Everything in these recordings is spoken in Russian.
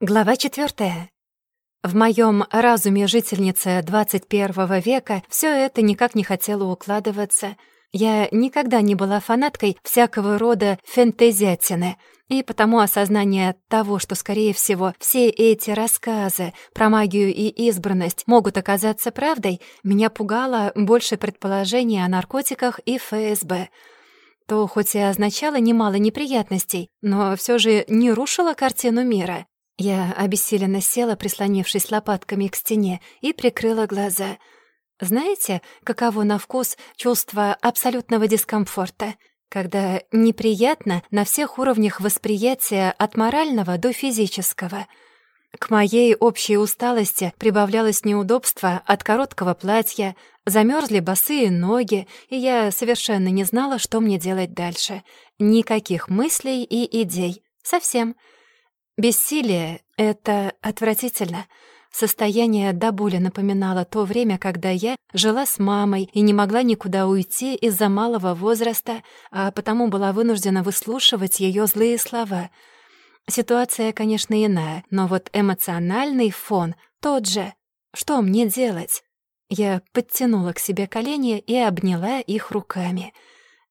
Глава четвертая. В моем разуме жительницы 21 века все это никак не хотело укладываться. Я никогда не была фанаткой всякого рода фэнтезиатины, и потому осознание того, что, скорее всего, все эти рассказы про магию и избранность могут оказаться правдой, меня пугало больше предположений о наркотиках и ФСБ — то хоть и означало немало неприятностей, но все же не рушило картину мира. Я обессиленно села, прислонившись лопатками к стене, и прикрыла глаза. Знаете, каково на вкус чувство абсолютного дискомфорта? Когда неприятно на всех уровнях восприятия от морального до физического. К моей общей усталости прибавлялось неудобство от короткого платья, замерзли босые ноги, и я совершенно не знала, что мне делать дальше. Никаких мыслей и идей. Совсем. Бессилие — это отвратительно. Состояние до боли напоминало то время, когда я жила с мамой и не могла никуда уйти из-за малого возраста, а потому была вынуждена выслушивать ее злые слова. Ситуация, конечно, иная, но вот эмоциональный фон тот же. Что мне делать? Я подтянула к себе колени и обняла их руками —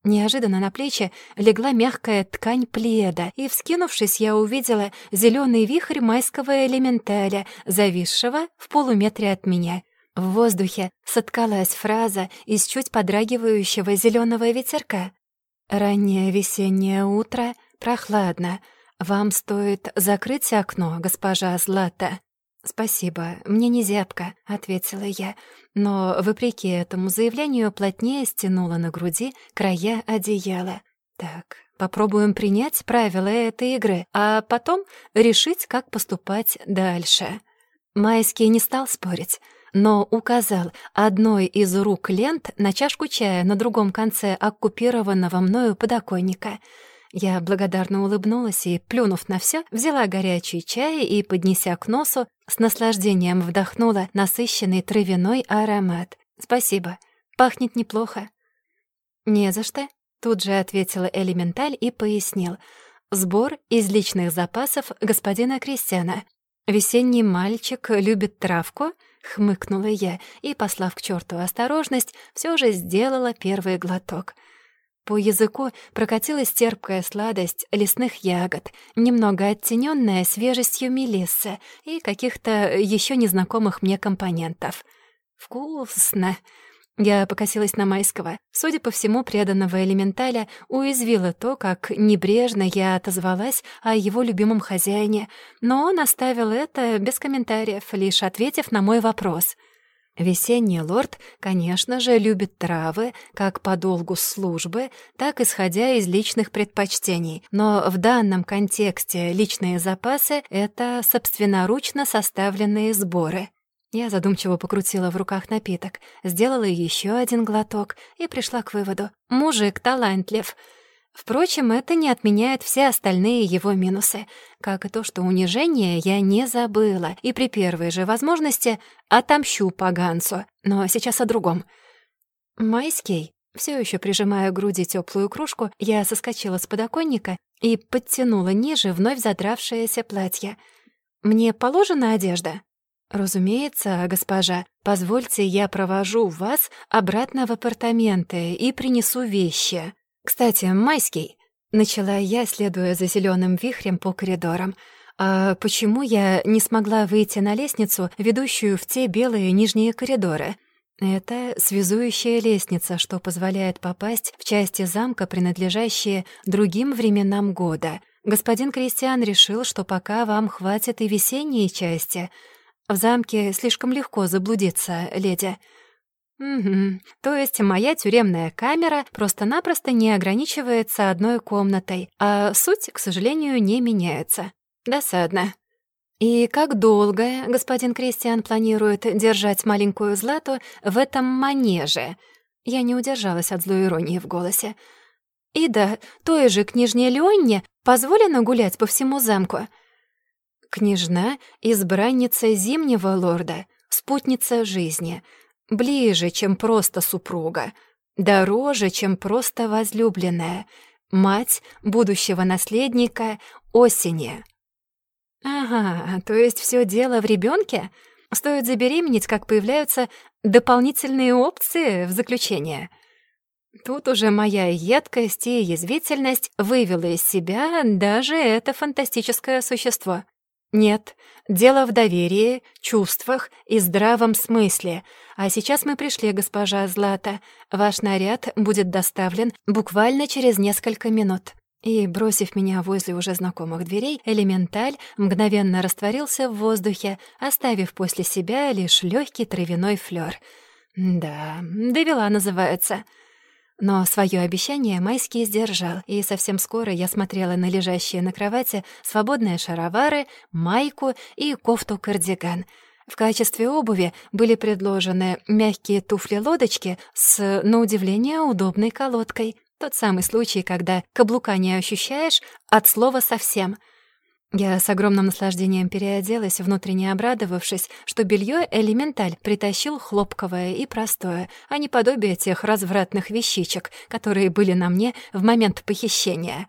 Неожиданно на плечи легла мягкая ткань пледа, и, вскинувшись, я увидела зеленый вихрь майского элементаля, зависшего в полуметре от меня. В воздухе соткалась фраза из чуть подрагивающего зеленого ветерка. «Раннее весеннее утро, прохладно. Вам стоит закрыть окно, госпожа Злата». «Спасибо, мне не зябко», — ответила я, но, вопреки этому заявлению, плотнее стянула на груди края одеяла. «Так, попробуем принять правила этой игры, а потом решить, как поступать дальше». Майский не стал спорить, но указал одной из рук лент на чашку чая на другом конце оккупированного мною подоконника — я благодарно улыбнулась и, плюнув на все, взяла горячий чай и, поднеся к носу, с наслаждением вдохнула насыщенный травяной аромат. «Спасибо. Пахнет неплохо». «Не за что», — тут же ответила Элементаль и пояснил. «Сбор из личных запасов господина Кристиана. Весенний мальчик любит травку?» — хмыкнула я и, послав к черту осторожность, все же сделала первый глоток — по языку прокатилась терпкая сладость лесных ягод, немного оттененная свежестью мелиссы и каких-то еще незнакомых мне компонентов. «Вкусно!» Я покосилась на Майского. Судя по всему, преданного элементаля уязвило то, как небрежно я отозвалась о его любимом хозяине, но он оставил это без комментариев, лишь ответив на мой вопрос — Весенний лорд, конечно же, любит травы как по долгу службы, так исходя из личных предпочтений, но в данном контексте личные запасы — это собственноручно составленные сборы. Я задумчиво покрутила в руках напиток, сделала еще один глоток и пришла к выводу. Мужик талантлив — Впрочем, это не отменяет все остальные его минусы, как и то, что унижение я не забыла, и при первой же возможности отомщу поганцу. Но сейчас о другом. Майский, все еще прижимая к груди теплую кружку, я соскочила с подоконника и подтянула ниже вновь задравшееся платье. «Мне положена одежда?» «Разумеется, госпожа. Позвольте, я провожу вас обратно в апартаменты и принесу вещи». «Кстати, майский», — начала я, следуя за зеленым вихрем по коридорам, «а почему я не смогла выйти на лестницу, ведущую в те белые нижние коридоры?» Это связующая лестница, что позволяет попасть в части замка, принадлежащие другим временам года. Господин Кристиан решил, что пока вам хватит и весенней части. В замке слишком легко заблудиться, леди. Угу. То есть моя тюремная камера просто-напросто не ограничивается одной комнатой, а суть, к сожалению, не меняется. Досадно. И как долго господин Кристиан планирует держать маленькую Злату в этом манеже? Я не удержалась от злой иронии в голосе. И да, той же княжне Леонне позволено гулять по всему замку. Княжна — избранница зимнего лорда, спутница жизни — Ближе, чем просто супруга, дороже, чем просто возлюбленная, мать будущего наследника осени. Ага, то есть все дело в ребенке? Стоит забеременеть, как появляются дополнительные опции в заключение. Тут уже моя едкость и язвительность вывела из себя даже это фантастическое существо. Нет, дело в доверии, чувствах и здравом смысле. А сейчас мы пришли, госпожа Злата. Ваш наряд будет доставлен буквально через несколько минут. И, бросив меня возле уже знакомых дверей, элементаль мгновенно растворился в воздухе, оставив после себя лишь легкий травяной флёр. Да, довела называется. Но свое обещание Майский сдержал, и совсем скоро я смотрела на лежащие на кровати свободные шаровары, майку и кофту-кардиган. В качестве обуви были предложены мягкие туфли-лодочки с, на удивление, удобной колодкой. Тот самый случай, когда каблука не ощущаешь от слова совсем — я с огромным наслаждением переоделась, внутренне обрадовавшись, что белье элементаль притащил хлопковое и простое, а не подобие тех развратных вещичек, которые были на мне в момент похищения.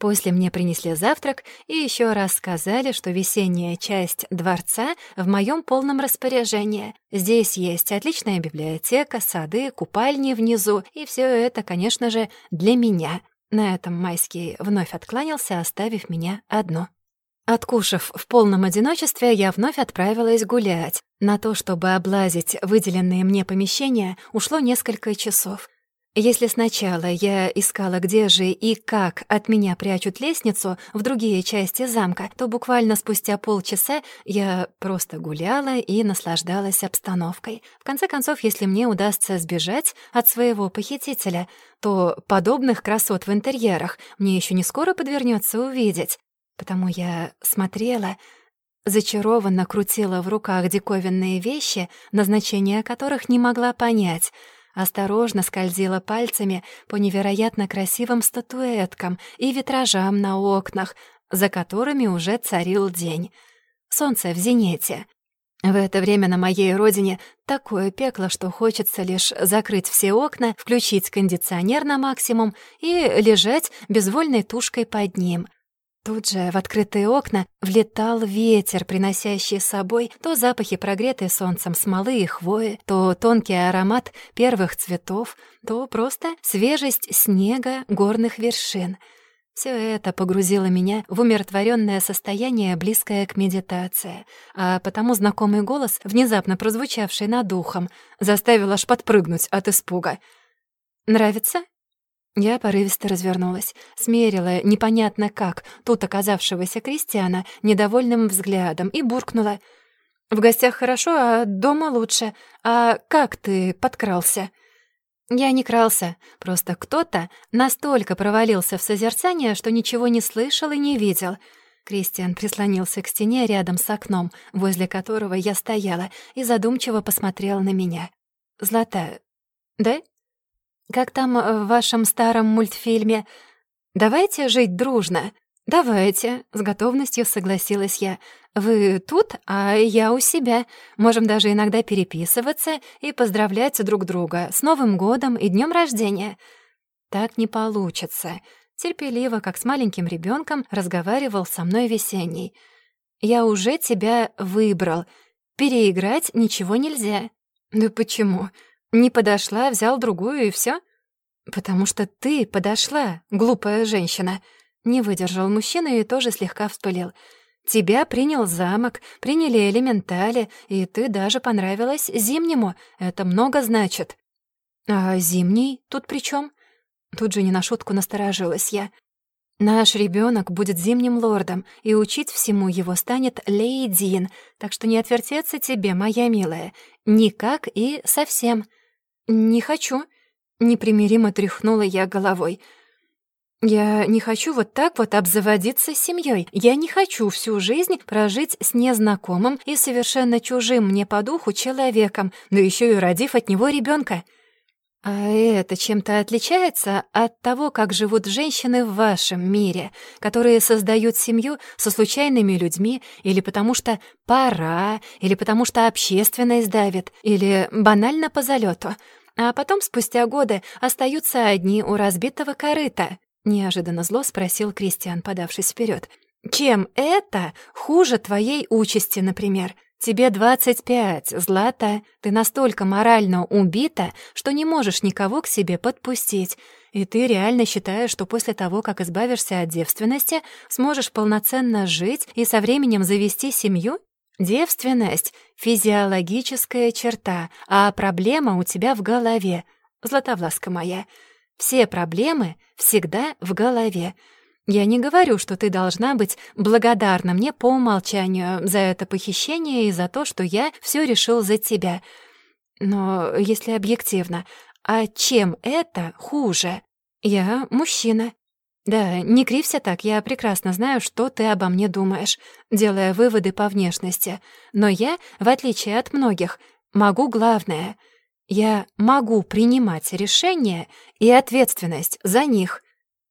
После мне принесли завтрак и еще раз сказали, что весенняя часть дворца в моем полном распоряжении. Здесь есть отличная библиотека, сады, купальни внизу, и все это, конечно же, для меня. На этом Майский вновь откланялся, оставив меня одну. Откушав в полном одиночестве, я вновь отправилась гулять. На то, чтобы облазить выделенные мне помещения, ушло несколько часов. Если сначала я искала, где же и как от меня прячут лестницу в другие части замка, то буквально спустя полчаса я просто гуляла и наслаждалась обстановкой. В конце концов, если мне удастся сбежать от своего похитителя, то подобных красот в интерьерах мне еще не скоро подвернется увидеть. Потому я смотрела, зачарованно крутила в руках диковинные вещи, назначение которых не могла понять, осторожно скользила пальцами по невероятно красивым статуэткам и витражам на окнах, за которыми уже царил день. Солнце в зените. В это время на моей родине такое пекло, что хочется лишь закрыть все окна, включить кондиционер на максимум и лежать безвольной тушкой под ним, Тут же в открытые окна влетал ветер, приносящий с собой то запахи прогретой солнцем смолы и хвои, то тонкий аромат первых цветов, то просто свежесть снега горных вершин. Все это погрузило меня в умиротворенное состояние, близкое к медитации, а потому знакомый голос, внезапно прозвучавший над ухом, заставил аж подпрыгнуть от испуга. «Нравится?» Я порывисто развернулась, смерила непонятно как тут оказавшегося крестьяна недовольным взглядом и буркнула. «В гостях хорошо, а дома лучше. А как ты подкрался?» Я не крался, просто кто-то настолько провалился в созерцание, что ничего не слышал и не видел. Кристиан прислонился к стене рядом с окном, возле которого я стояла, и задумчиво посмотрел на меня. «Злата, да?» Как там э, в вашем старом мультфильме? Давайте жить дружно. Давайте, с готовностью согласилась я. Вы тут, а я у себя. Можем даже иногда переписываться и поздравлять друг друга с Новым годом и днем рождения. Так не получится. Терпеливо, как с маленьким ребенком, разговаривал со мной весенний. Я уже тебя выбрал. Переиграть ничего нельзя. Да почему? Не подошла, взял другую и все. Потому что ты подошла, глупая женщина. Не выдержал мужчина и тоже слегка вспылил. Тебя принял замок, приняли элементали, и ты даже понравилась зимнему. Это много значит. А зимний тут при чем? Тут же не на шутку насторожилась я. Наш ребенок будет зимним лордом, и учить всему его станет Лейдин, так что не отвертеться тебе, моя милая, никак и совсем. «Не хочу», — непримиримо тряхнула я головой. «Я не хочу вот так вот обзаводиться семьей. Я не хочу всю жизнь прожить с незнакомым и совершенно чужим мне по духу человеком, да еще и родив от него ребенка. А это чем-то отличается от того, как живут женщины в вашем мире, которые создают семью со случайными людьми или потому что пора, или потому что общественность давит, или банально по залету, а потом спустя годы остаются одни у разбитого корыта? Неожиданно зло спросил Кристиан, подавшись вперед. Чем это хуже твоей участи, например? Тебе 25, Злата, ты настолько морально убита, что не можешь никого к себе подпустить. И ты реально считаешь, что после того, как избавишься от девственности, сможешь полноценно жить и со временем завести семью? Девственность — физиологическая черта, а проблема у тебя в голове. Златовласка моя, все проблемы всегда в голове. Я не говорю, что ты должна быть благодарна мне по умолчанию за это похищение и за то, что я все решил за тебя. Но если объективно, а чем это хуже? Я мужчина. Да, не кривься так, я прекрасно знаю, что ты обо мне думаешь, делая выводы по внешности. Но я, в отличие от многих, могу главное. Я могу принимать решения и ответственность за них.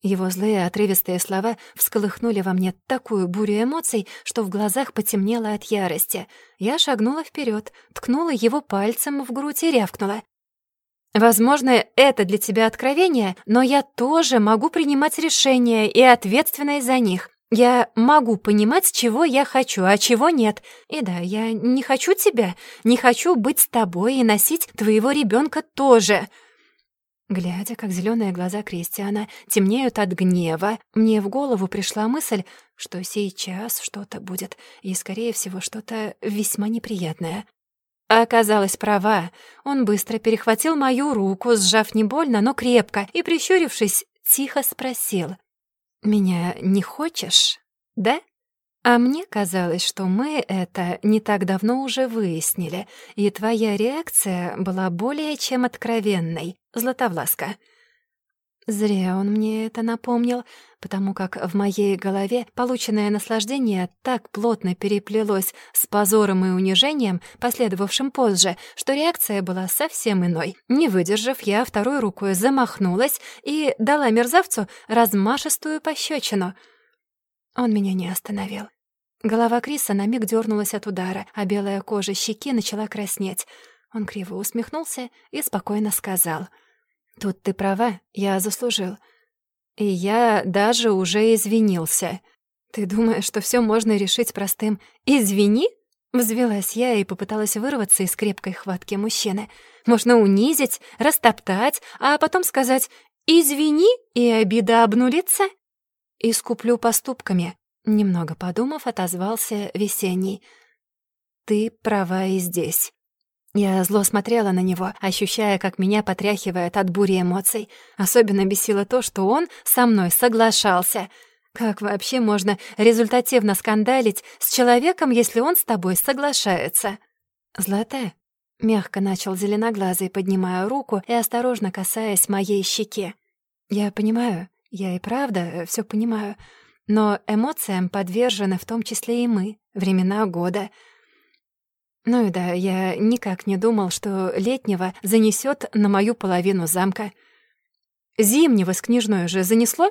Его злые отрывистые слова всколыхнули во мне такую бурю эмоций, что в глазах потемнело от ярости. Я шагнула вперед, ткнула его пальцем в грудь и рявкнула. «Возможно, это для тебя откровение, но я тоже могу принимать решения и ответственность за них. Я могу понимать, чего я хочу, а чего нет. И да, я не хочу тебя, не хочу быть с тобой и носить твоего ребенка тоже». Глядя, как зеленые глаза Кристиана темнеют от гнева, мне в голову пришла мысль, что сейчас что-то будет, и, скорее всего, что-то весьма неприятное. А оказалась права. Он быстро перехватил мою руку, сжав не больно, но крепко, и, прищурившись, тихо спросил. «Меня не хочешь, да?» А мне казалось, что мы это не так давно уже выяснили, и твоя реакция была более чем откровенной, Златовласка. Зря он мне это напомнил, потому как в моей голове полученное наслаждение так плотно переплелось с позором и унижением, последовавшим позже, что реакция была совсем иной. Не выдержав, я второй рукой замахнулась и дала мерзавцу размашистую пощечину. Он меня не остановил. Голова Криса на миг дернулась от удара, а белая кожа щеки начала краснеть. Он криво усмехнулся и спокойно сказал. «Тут ты права, я заслужил. И я даже уже извинился. Ты думаешь, что все можно решить простым «извини»?» Взвелась я и попыталась вырваться из крепкой хватки мужчины. Можно унизить, растоптать, а потом сказать «извини» и обида обнулится. Искуплю поступками, Немного подумав, отозвался Весенний. «Ты права и здесь». Я зло смотрела на него, ощущая, как меня потряхивает от бури эмоций. Особенно бесило то, что он со мной соглашался. Как вообще можно результативно скандалить с человеком, если он с тобой соглашается? «Златая?» — мягко начал зеленоглазый, поднимая руку и осторожно касаясь моей щеки. «Я понимаю, я и правда все понимаю». Но эмоциям подвержены в том числе и мы, времена года. Ну и да, я никак не думал, что летнего занесет на мою половину замка. Зимнего с княжной уже занесло?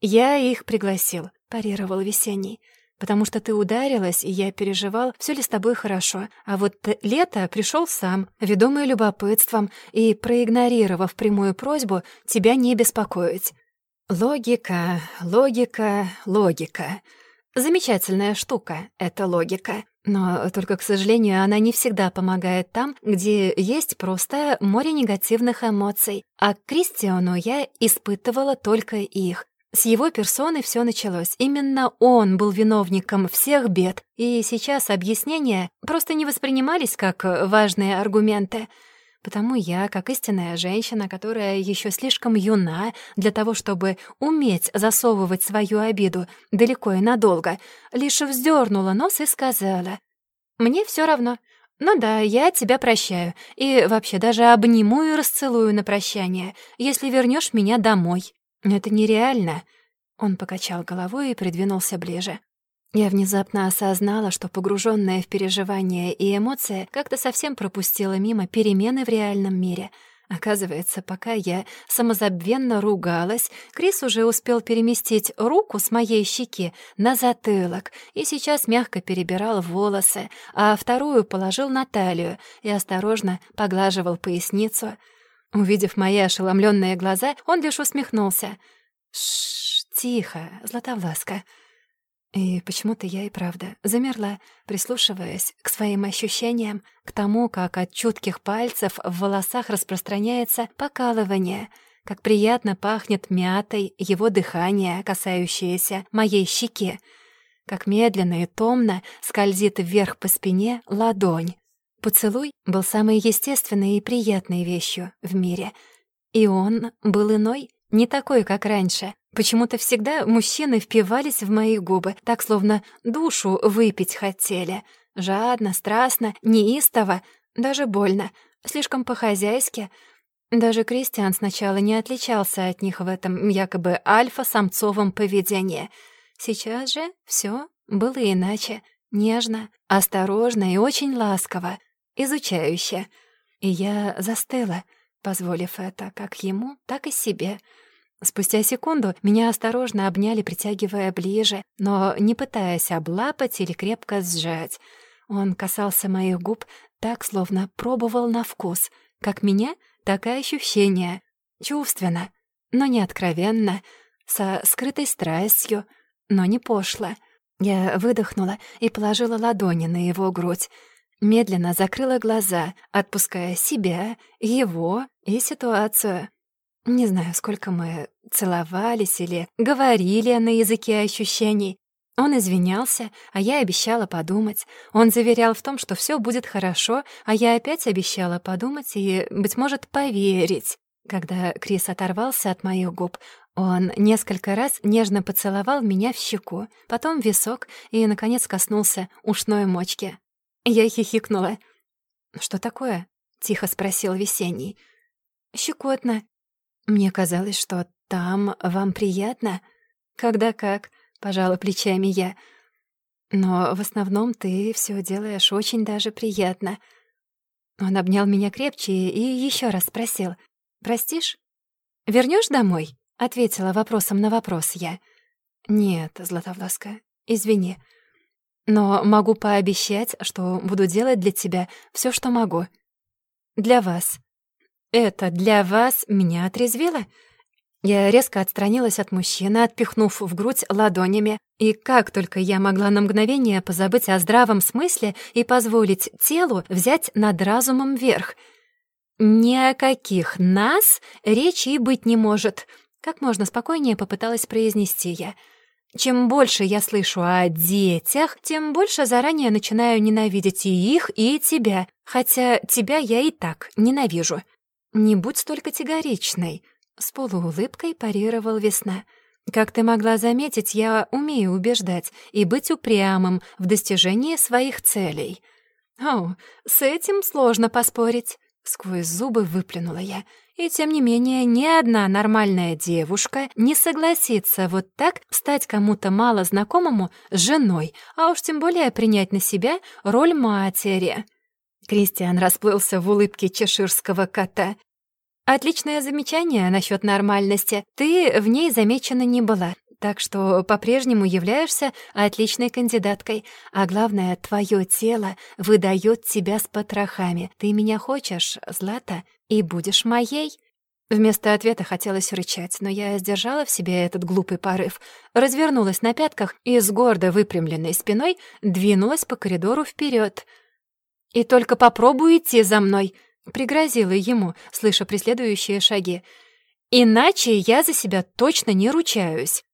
Я их пригласил, парировал весенний. Потому что ты ударилась, и я переживал, все ли с тобой хорошо. А вот лето пришел сам, ведомый любопытством, и, проигнорировав прямую просьбу, тебя не беспокоить. Логика, логика, логика. Замечательная штука — это логика. Но только, к сожалению, она не всегда помогает там, где есть просто море негативных эмоций. А к Кристиану я испытывала только их. С его персоны все началось. Именно он был виновником всех бед, и сейчас объяснения просто не воспринимались как важные аргументы — Потому я, как истинная женщина, которая еще слишком юна для того, чтобы уметь засовывать свою обиду далеко и надолго, лишь вздернула нос и сказала, «Мне все равно. Ну да, я тебя прощаю. И вообще даже обниму и расцелую на прощание, если вернешь меня домой». «Это нереально». Он покачал головой и придвинулся ближе. Я внезапно осознала, что погруженная в переживания и эмоции как-то совсем пропустила мимо перемены в реальном мире. Оказывается, пока я самозабвенно ругалась, Крис уже успел переместить руку с моей щеки на затылок и сейчас мягко перебирал волосы, а вторую положил на талию и осторожно поглаживал поясницу. Увидев мои ошеломленные глаза, он лишь усмехнулся. «Шш, тихо, Златовласка». И почему-то я и правда замерла, прислушиваясь к своим ощущениям, к тому, как от чутких пальцев в волосах распространяется покалывание, как приятно пахнет мятой его дыхание, касающееся моей щеки, как медленно и томно скользит вверх по спине ладонь. Поцелуй был самой естественной и приятной вещью в мире. И он был иной, не такой, как раньше. Почему-то всегда мужчины впивались в мои губы, так словно душу выпить хотели. Жадно, страстно, неистово, даже больно, слишком по-хозяйски. Даже Кристиан сначала не отличался от них в этом якобы альфа-самцовом поведении. Сейчас же все было иначе, нежно, осторожно и очень ласково, изучающе. И я застыла, позволив это как ему, так и себе — Спустя секунду меня осторожно обняли, притягивая ближе, но не пытаясь облапать или крепко сжать. Он касался моих губ так, словно пробовал на вкус. Как меня, так и ощущения. Чувственно, но не откровенно, со скрытой страстью, но не пошло. Я выдохнула и положила ладони на его грудь. Медленно закрыла глаза, отпуская себя, его и ситуацию. Не знаю, сколько мы целовались или говорили на языке ощущений. Он извинялся, а я обещала подумать. Он заверял в том, что все будет хорошо, а я опять обещала подумать и, быть может, поверить. Когда Крис оторвался от моих губ, он несколько раз нежно поцеловал меня в щеку, потом висок и, наконец, коснулся ушной мочки. Я хихикнула. «Что такое?» — тихо спросил Весенний. «Щекотно», мне казалось, что там вам приятно. Когда как, пожала плечами я. Но в основном ты все делаешь очень даже приятно. Он обнял меня крепче и еще раз спросил. «Простишь? Вернешь домой?» — ответила вопросом на вопрос я. «Нет, Златовласка, извини. Но могу пообещать, что буду делать для тебя все, что могу. Для вас. «Это для вас меня отрезвило?» Я резко отстранилась от мужчины, отпихнув в грудь ладонями, и как только я могла на мгновение позабыть о здравом смысле и позволить телу взять над разумом верх. «Ни о каких нас речи и быть не может», — как можно спокойнее попыталась произнести я. Чем больше я слышу о детях, тем больше заранее начинаю ненавидеть и их, и тебя, хотя тебя я и так ненавижу. «Не будь столь категоричной», — с полуулыбкой парировал Весна. «Как ты могла заметить, я умею убеждать и быть упрямым в достижении своих целей». «О, с этим сложно поспорить», — сквозь зубы выплюнула я. «И тем не менее, ни одна нормальная девушка не согласится вот так стать кому-то мало знакомому женой, а уж тем более принять на себя роль матери». Кристиан расплылся в улыбке чеширского кота. «Отличное замечание насчет нормальности. Ты в ней замечена не была, так что по-прежнему являешься отличной кандидаткой. А главное, твое тело выдает тебя с потрохами. Ты меня хочешь, Злата, и будешь моей». Вместо ответа хотелось рычать, но я сдержала в себе этот глупый порыв, развернулась на пятках и с гордо выпрямленной спиной двинулась по коридору вперед — «И только попробуй идти за мной», — пригрозила ему, слыша преследующие шаги. «Иначе я за себя точно не ручаюсь».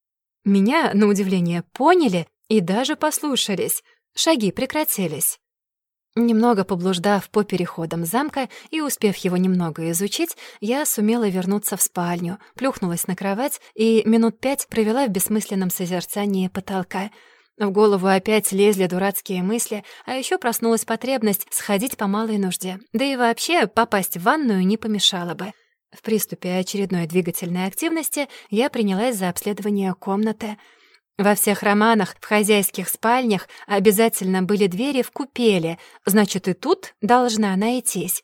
Меня, на удивление, поняли и даже послушались. Шаги прекратились. Немного поблуждав по переходам замка и успев его немного изучить, я сумела вернуться в спальню, плюхнулась на кровать и минут пять провела в бессмысленном созерцании потолка — в голову опять лезли дурацкие мысли, а еще проснулась потребность сходить по малой нужде. Да и вообще попасть в ванную не помешало бы. В приступе очередной двигательной активности я принялась за обследование комнаты. Во всех романах в хозяйских спальнях обязательно были двери в купели, значит, и тут должна найтись.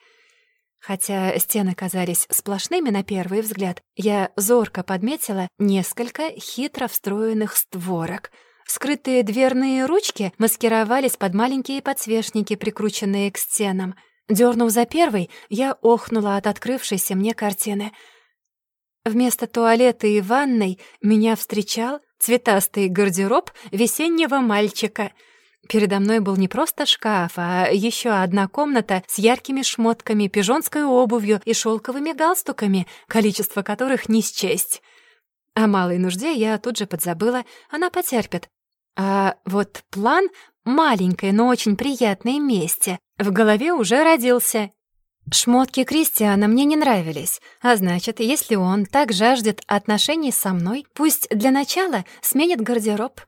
Хотя стены казались сплошными на первый взгляд, я зорко подметила несколько хитро встроенных створок — Скрытые дверные ручки маскировались под маленькие подсвечники, прикрученные к стенам. Дёрнув за первой, я охнула от открывшейся мне картины. Вместо туалета и ванной меня встречал цветастый гардероб весеннего мальчика. Передо мной был не просто шкаф, а еще одна комната с яркими шмотками, пижонской обувью и шелковыми галстуками, количество которых не счесть. О малой нужде я тут же подзабыла, она потерпит. А вот план маленькое, но очень приятное месте в голове уже родился. Шмотки Кристиана мне не нравились, а значит, если он так жаждет отношений со мной, пусть для начала сменит гардероб.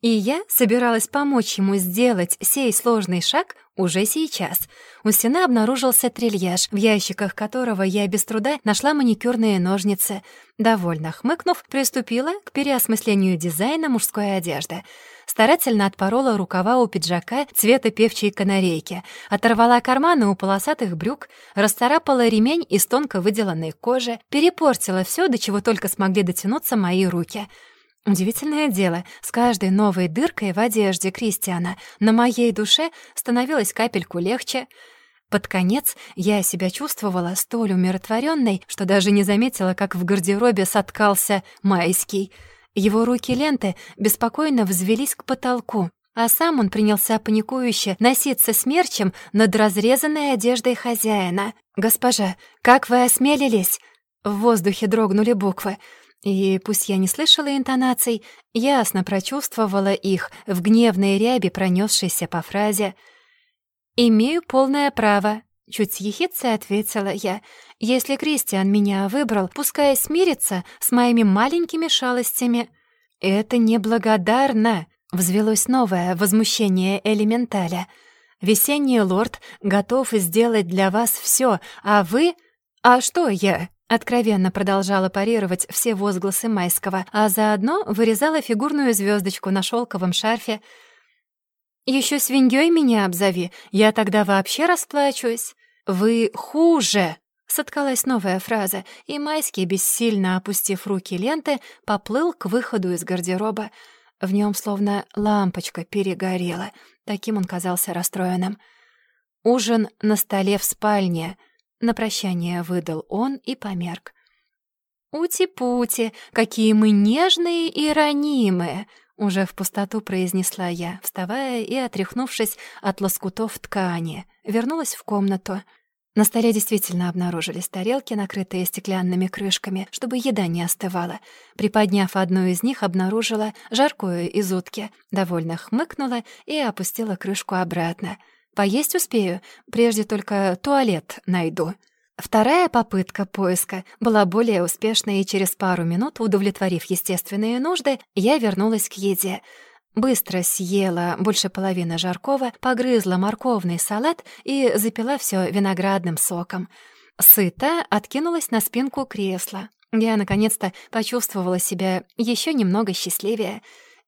И я собиралась помочь ему сделать сей сложный шаг уже сейчас. У стены обнаружился трильяж, в ящиках которого я без труда нашла маникюрные ножницы. Довольно хмыкнув, приступила к переосмыслению дизайна мужской одежды — старательно отпорола рукава у пиджака цвета певчей канарейки, оторвала карманы у полосатых брюк, расцарапала ремень из тонко выделанной кожи, перепортила все, до чего только смогли дотянуться мои руки. Удивительное дело, с каждой новой дыркой в одежде Кристиана на моей душе становилось капельку легче — под конец я себя чувствовала столь умиротворенной, что даже не заметила, как в гардеробе соткался майский — его руки-ленты беспокойно взвелись к потолку, а сам он принялся паникующе носиться смерчем над разрезанной одеждой хозяина. «Госпожа, как вы осмелились?» В воздухе дрогнули буквы. И пусть я не слышала интонаций, ясно прочувствовала их в гневной ряби, пронесшейся по фразе «Имею полное право Чуть с ехицей ответила я. «Если Кристиан меня выбрал, пускай смирится с моими маленькими шалостями». «Это неблагодарно!» — взвелось новое возмущение элементаля. «Весенний лорд готов сделать для вас все, а вы...» «А что я?» Откровенно продолжала парировать все возгласы Майского, а заодно вырезала фигурную звездочку на шелковом шарфе, еще свиньей меня обзови, я тогда вообще расплачусь. Вы хуже!» Соткалась новая фраза, и Майский, бессильно опустив руки ленты, поплыл к выходу из гардероба. В нем словно лампочка перегорела. Таким он казался расстроенным. «Ужин на столе в спальне», — на прощание выдал он и померк. «Ути-пути, какие мы нежные и ранимые!» Уже в пустоту произнесла я, вставая и, отряхнувшись от лоскутов ткани, вернулась в комнату. На столе действительно обнаружились тарелки, накрытые стеклянными крышками, чтобы еда не остывала. Приподняв одну из них, обнаружила жаркую из утки, довольно хмыкнула и опустила крышку обратно. «Поесть успею, прежде только туалет найду». Вторая попытка поиска была более успешной, и через пару минут, удовлетворив естественные нужды, я вернулась к еде. Быстро съела больше половины жаркого, погрызла морковный салат и запила все виноградным соком. Сыта откинулась на спинку кресла. Я, наконец-то, почувствовала себя еще немного счастливее.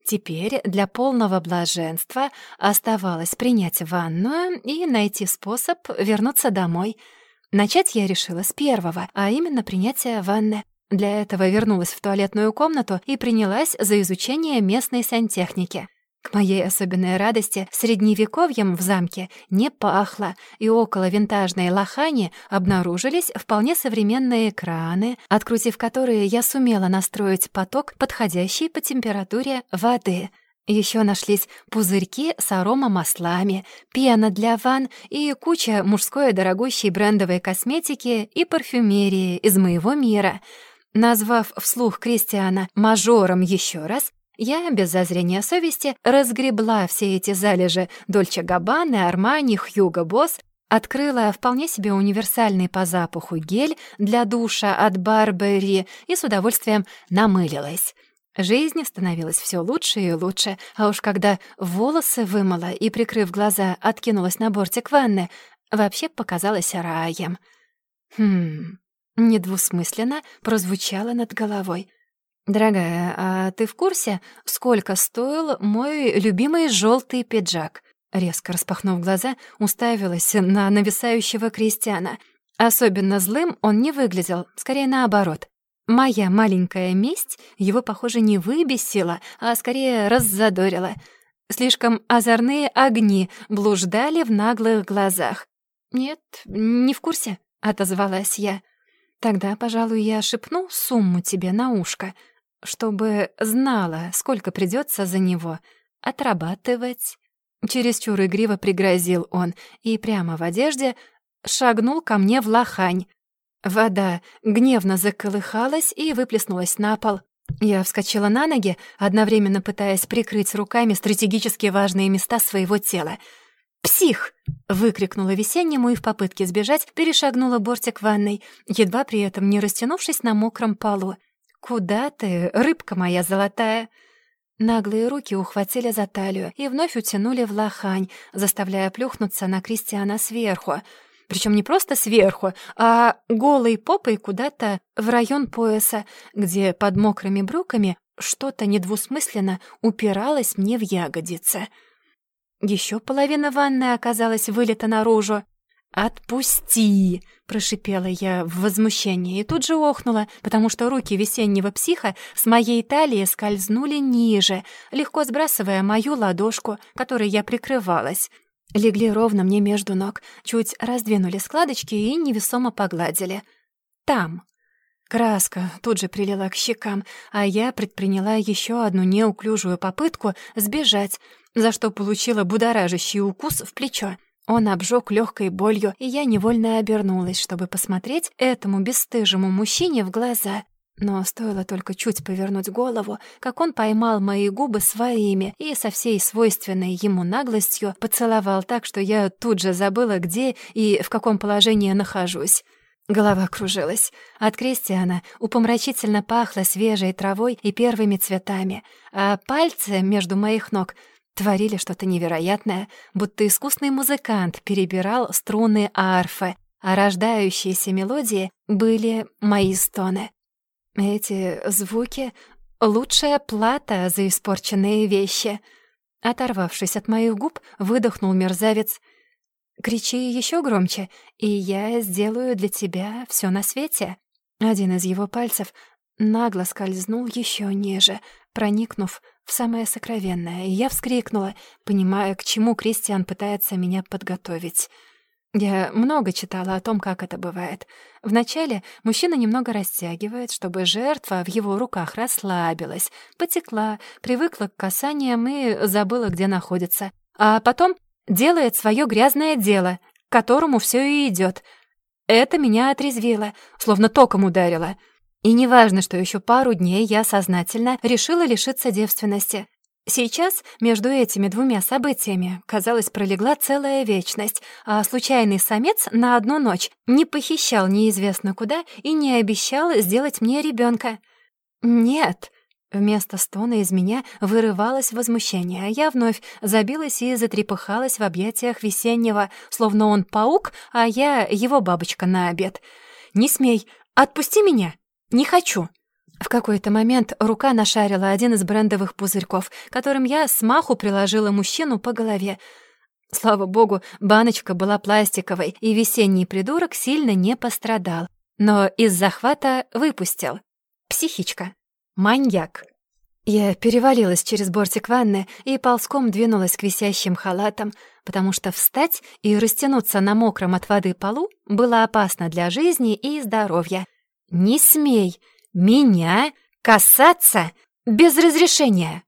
Теперь для полного блаженства оставалось принять ванную и найти способ вернуться домой — Начать я решила с первого, а именно принятия ванны. Для этого вернулась в туалетную комнату и принялась за изучение местной сантехники. К моей особенной радости средневековьем в замке не пахло, и около винтажной лохани обнаружились вполне современные краны, открутив которые я сумела настроить поток, подходящий по температуре воды — еще нашлись пузырьки с аромамаслами, пена для ванн и куча мужской дорогущей брендовой косметики и парфюмерии из моего мира. Назвав вслух Кристиана мажором еще раз, я, без зазрения совести, разгребла все эти залежи Дольче Габбаны, Армани, Хьюго Босс, открыла вполне себе универсальный по запаху гель для душа от Барбери и с удовольствием намылилась. Жизнь становилась все лучше и лучше, а уж когда волосы вымыла и, прикрыв глаза, откинулась на бортик ванны, вообще показалась раем. Хм, недвусмысленно прозвучало над головой. «Дорогая, а ты в курсе, сколько стоил мой любимый желтый пиджак?» Резко распахнув глаза, уставилась на нависающего крестьяна. Особенно злым он не выглядел, скорее наоборот. Моя маленькая месть его, похоже, не выбесила, а скорее раззадорила. Слишком озорные огни блуждали в наглых глазах. «Нет, не в курсе», — отозвалась я. «Тогда, пожалуй, я шепну сумму тебе на ушко». чтобы знала, сколько придется за него отрабатывать. Чересчур игриво пригрозил он и прямо в одежде шагнул ко мне в лохань. Вода гневно заколыхалась и выплеснулась на пол. Я вскочила на ноги, одновременно пытаясь прикрыть руками стратегически важные места своего тела. «Псих!» — выкрикнула весеннему и в попытке сбежать перешагнула бортик ванной, едва при этом не растянувшись на мокром полу. «Куда ты, рыбка моя золотая?» Наглые руки ухватили за талию и вновь утянули в лохань, заставляя плюхнуться на Кристиана сверху. Причем не просто сверху, а голой попой куда-то в район пояса, где под мокрыми брюками что-то недвусмысленно упиралось мне в ягодицы. Еще половина ванны оказалась вылета наружу. «Отпусти!» — прошипела я в возмущении и тут же охнула, потому что руки весеннего психа с моей талии скользнули ниже, легко сбрасывая мою ладошку, которой я прикрывалась. Легли ровно мне между ног, чуть раздвинули складочки и невесомо погладили. «Там!» Краска тут же прилила к щекам, а я предприняла еще одну неуклюжую попытку сбежать, за что получила будоражащий укус в плечо. Он обжег легкой болью, и я невольно обернулась, чтобы посмотреть этому бесстыжему мужчине в глаза. Но стоило только чуть повернуть голову, как он поймал мои губы своими и со всей свойственной ему наглостью поцеловал так, что я тут же забыла, где и в каком положении нахожусь. Голова кружилась. От Кристиана упомрачительно пахло свежей травой и первыми цветами, а пальцы между моих ног — Творили что-то невероятное, будто искусный музыкант перебирал струны арфы, а рождающиеся мелодии были мои стоны. Эти звуки — лучшая плата за испорченные вещи. Оторвавшись от моих губ, выдохнул мерзавец. «Кричи еще громче, и я сделаю для тебя все на свете». Один из его пальцев нагло скользнул еще ниже, проникнув в самое сокровенное, и я вскрикнула, понимая, к чему Кристиан пытается меня подготовить. Я много читала о том, как это бывает. Вначале мужчина немного растягивает, чтобы жертва в его руках расслабилась, потекла, привыкла к касаниям и забыла, где находится. А потом делает свое грязное дело, к которому все и идет. Это меня отрезвило, словно током ударило — и неважно, что еще пару дней я сознательно решила лишиться девственности. Сейчас между этими двумя событиями, казалось, пролегла целая вечность, а случайный самец на одну ночь не похищал неизвестно куда и не обещал сделать мне ребенка. Нет, Вместо стона из меня вырывалось возмущение, а я вновь забилась и затрепыхалась в объятиях весеннего, словно он паук, а я его бабочка на обед. «Не смей! Отпусти меня!» «Не хочу!» В какой-то момент рука нашарила один из брендовых пузырьков, которым я смаху приложила мужчину по голове. Слава богу, баночка была пластиковой, и весенний придурок сильно не пострадал. Но из захвата выпустил. Психичка. Маньяк. Я перевалилась через бортик ванны и ползком двинулась к висящим халатам, потому что встать и растянуться на мокром от воды полу было опасно для жизни и здоровья. «Не смей меня касаться без разрешения!»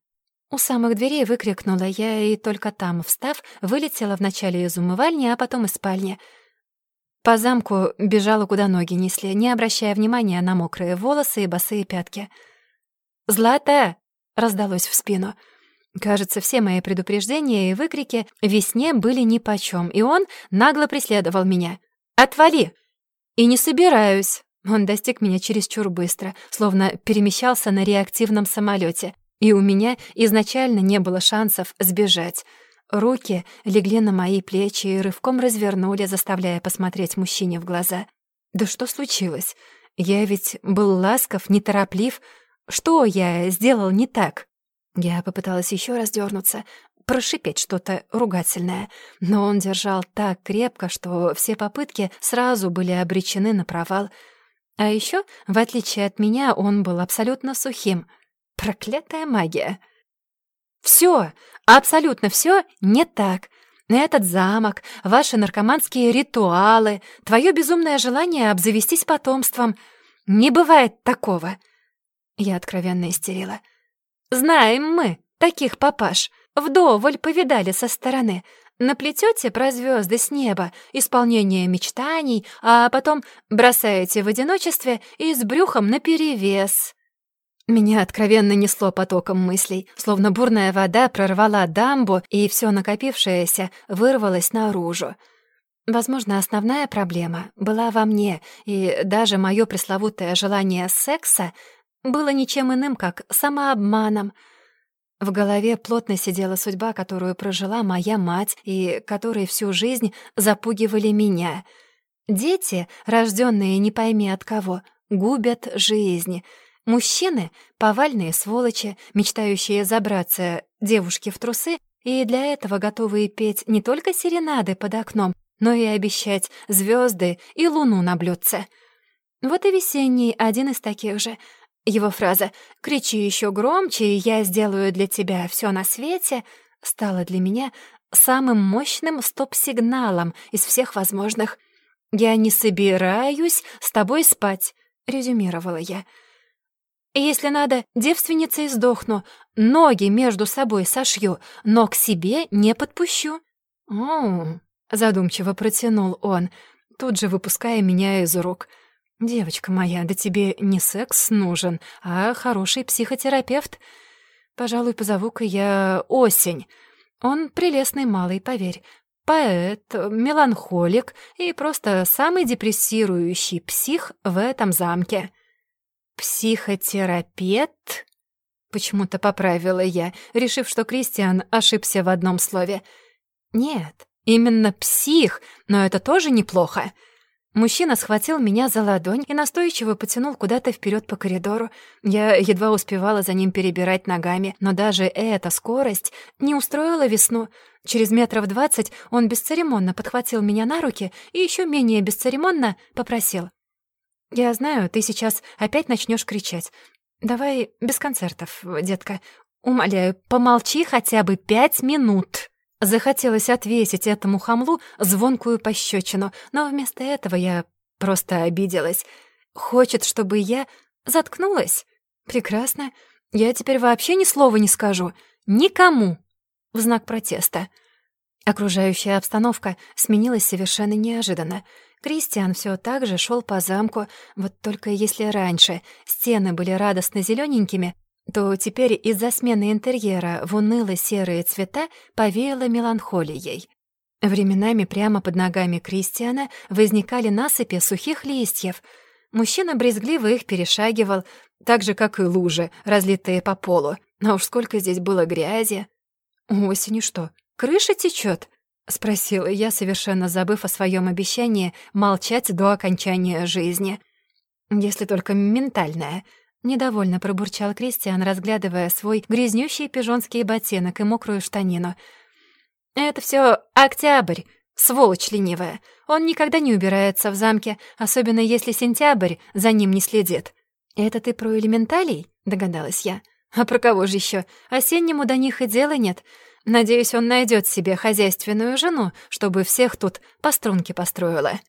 У самых дверей выкрикнула я, и только там, встав, вылетела вначале из умывальни, а потом из спальни. По замку бежала, куда ноги несли, не обращая внимания на мокрые волосы и босые пятки. «Злата!» — раздалось в спину. Кажется, все мои предупреждения и выкрики весне были нипочём, и он нагло преследовал меня. «Отвали!» «И не собираюсь!» Он достиг меня чересчур быстро, словно перемещался на реактивном самолете, и у меня изначально не было шансов сбежать. Руки легли на мои плечи и рывком развернули, заставляя посмотреть мужчине в глаза. «Да что случилось? Я ведь был ласков, нетороплив. Что я сделал не так?» Я попыталась еще раз дернуться, прошипеть что-то ругательное, но он держал так крепко, что все попытки сразу были обречены на провал — а еще, в отличие от меня, он был абсолютно сухим. Проклятая магия. Все, абсолютно все не так. Этот замок, ваши наркоманские ритуалы, твое безумное желание обзавестись потомством. Не бывает такого. Я откровенно истерила. «Знаем мы, таких папаш. Вдоволь повидали со стороны. Наплетете про звезды с неба, исполнение мечтаний, а потом бросаете в одиночестве и с брюхом наперевес». Меня откровенно несло потоком мыслей, словно бурная вода прорвала дамбу, и все накопившееся вырвалось наружу. Возможно, основная проблема была во мне, и даже мое пресловутое желание секса было ничем иным, как самообманом. В голове плотно сидела судьба, которую прожила моя мать и которой всю жизнь запугивали меня. Дети, рожденные не пойми от кого, губят жизнь — Мужчины — повальные сволочи, мечтающие забраться девушке в трусы и для этого готовые петь не только серенады под окном, но и обещать звезды и луну на блюдце. Вот и весенний один из таких же. Его фраза «Кричи еще громче, и я сделаю для тебя все на свете» стала для меня самым мощным стоп-сигналом из всех возможных. «Я не собираюсь с тобой спать», — резюмировала я. Если надо, девственницей сдохну, ноги между собой сошью, но к себе не подпущу». «О, задумчиво протянул он, тут же выпуская меня из рук. «Девочка моя, да тебе не секс нужен, а хороший психотерапевт. Пожалуй, позову-ка я Осень. Он прелестный малый, поверь. Поэт, меланхолик и просто самый депрессирующий псих в этом замке». «Психотерапевт?» Почему-то поправила я, решив, что Кристиан ошибся в одном слове. «Нет, именно псих, но это тоже неплохо». Мужчина схватил меня за ладонь и настойчиво потянул куда-то вперед по коридору. Я едва успевала за ним перебирать ногами, но даже эта скорость не устроила весну. Через метров двадцать он бесцеремонно подхватил меня на руки и еще менее бесцеремонно попросил. «Я знаю, ты сейчас опять начнешь кричать. Давай без концертов, детка. Умоляю, помолчи хотя бы пять минут». Захотелось отвесить этому хамлу звонкую пощечину, но вместо этого я просто обиделась. Хочет, чтобы я заткнулась? Прекрасно. Я теперь вообще ни слова не скажу. Никому. В знак протеста. Окружающая обстановка сменилась совершенно неожиданно. Кристиан все так же шел по замку, вот только если раньше стены были радостно зелененькими, то теперь из-за смены интерьера в уныло-серые цвета повеяло меланхолией. Временами прямо под ногами Кристиана возникали насыпи сухих листьев. Мужчина брезгливо их перешагивал, так же, как и лужи, разлитые по полу. А уж сколько здесь было грязи. Осенью что, крыша течет? — спросила я, совершенно забыв о своем обещании молчать до окончания жизни. «Если только ментальная», — недовольно пробурчал Кристиан, разглядывая свой грязнющий пижонский ботинок и мокрую штанину. «Это все октябрь, сволочь ленивая. Он никогда не убирается в замке, особенно если сентябрь за ним не следит». «Это ты про элементалей?» — догадалась я. «А про кого же еще? Осеннему до них и дела нет». Надеюсь, он найдет себе хозяйственную жену, чтобы всех тут по струнке построила.